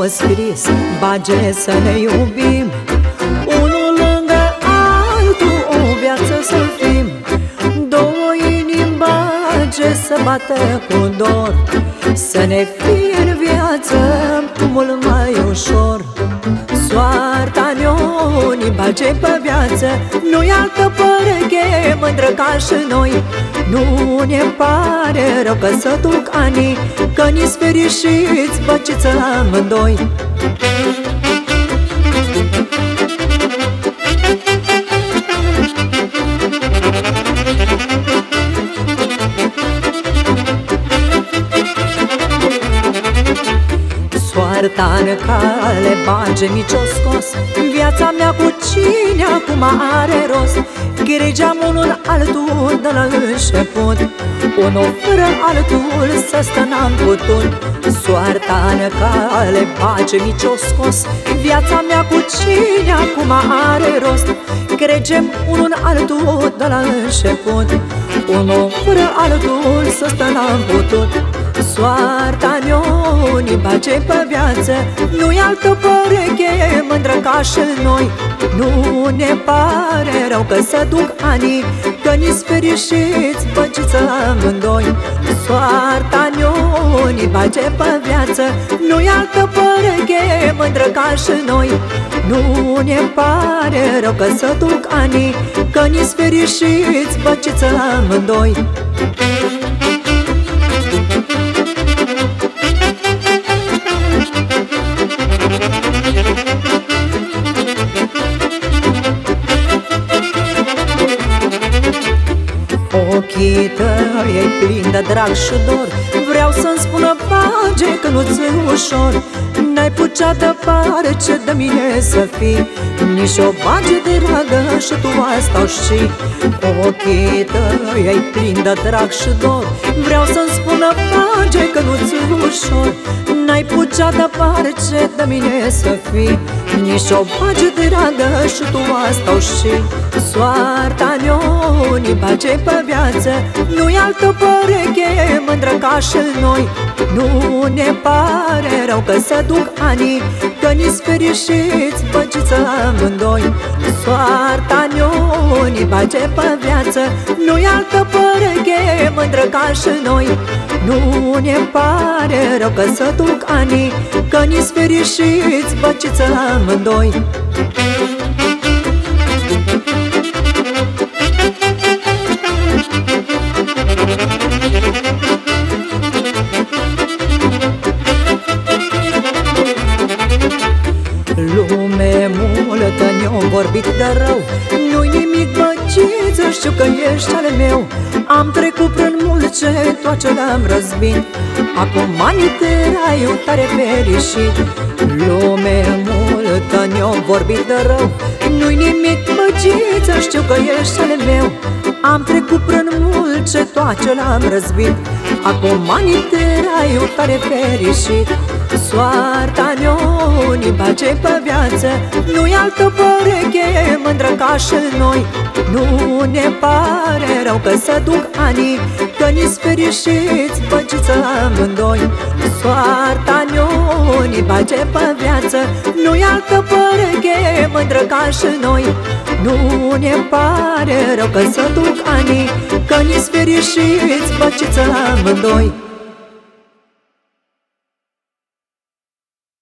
ne-au scris Bage să ne iubim. Unul lângă altul O viață să fim. Două inimi bage să bată cu dor. Să ne fie în viață mult mai ușor Soarta ne bage pe viață Nu-i altă păreche mândră ca și noi. Nu ne pare rău că să duc ani Că ni-s fericiți băciță amândoi Soarta în cale bage nici o scos Viața mea cu cine acum are rost? Grijam unul altul de la început. Unul fără altul să stă n-am putut. Soarta în cale bage nici o scos. Viața mea cu cine acum are rost? Gregem unul altul de la început. Unul fără altul să stă n-am putut Soarta ne bage pe viață. Nu-i altă păreche mândră ca și noi. Nu ne pare rău că să duc ani Că ni-s fericiți băgiță amândoi. Soarta ne bage pe viață. Nu-i altă păreche mândră ca și noi. Nu ne pare rău că să duc ani Că ni-s fericiți băgiță amândoi Ochii tăi ai plin de drag și dor. Vreau să-mi spună page că nu-ți ușor. N-ai putea de ce de mine să fii. Nici o bage de dragă și tu asta o știi Ochii tăi ai plin de drag și dor. Vreau să-mi spună page că nu-ți ușor N-ai putea de ce de mine să fii. Nici o bage de dragă și tu asta o știi Soarta ne bage pe viață Nu-i altă păreche mândră ca și noi Nu ne pare rău că să duc ani Că ni-s fericiți băgiță amândoi. Soarta ne bage pe viață Nu-i altă păreche mândră ca și noi. Nu ne pare rău că să duc ani Că ni-s fericiți băgiță amândoi Lume multă ne-o vorbit de rău. Nu-i nimic băciță, știu că ești ale meu? Am trecut prin mulce, tot ce le-am răzbit. Acum ani te raiu tare fericit. Lume multă ne-o vorbit de rău. Nu-i nimic băciță, știu că ești ale meu? Am trecut prin mulce, tot ce le-am răzbit. Acum ani te raiu tare fericit. Soarta ne bage pe viață Nu-i altă păreche mândră ca și noi. Nu ne pare rău că să duc ani Că ni-s fericiți băgiță amândoi. Soarta ne bage pe viață Nu-i altă păreche mândră ca și noi. Nu ne pare rău că să duc ani Că ni-s fericiți băgiță amândoi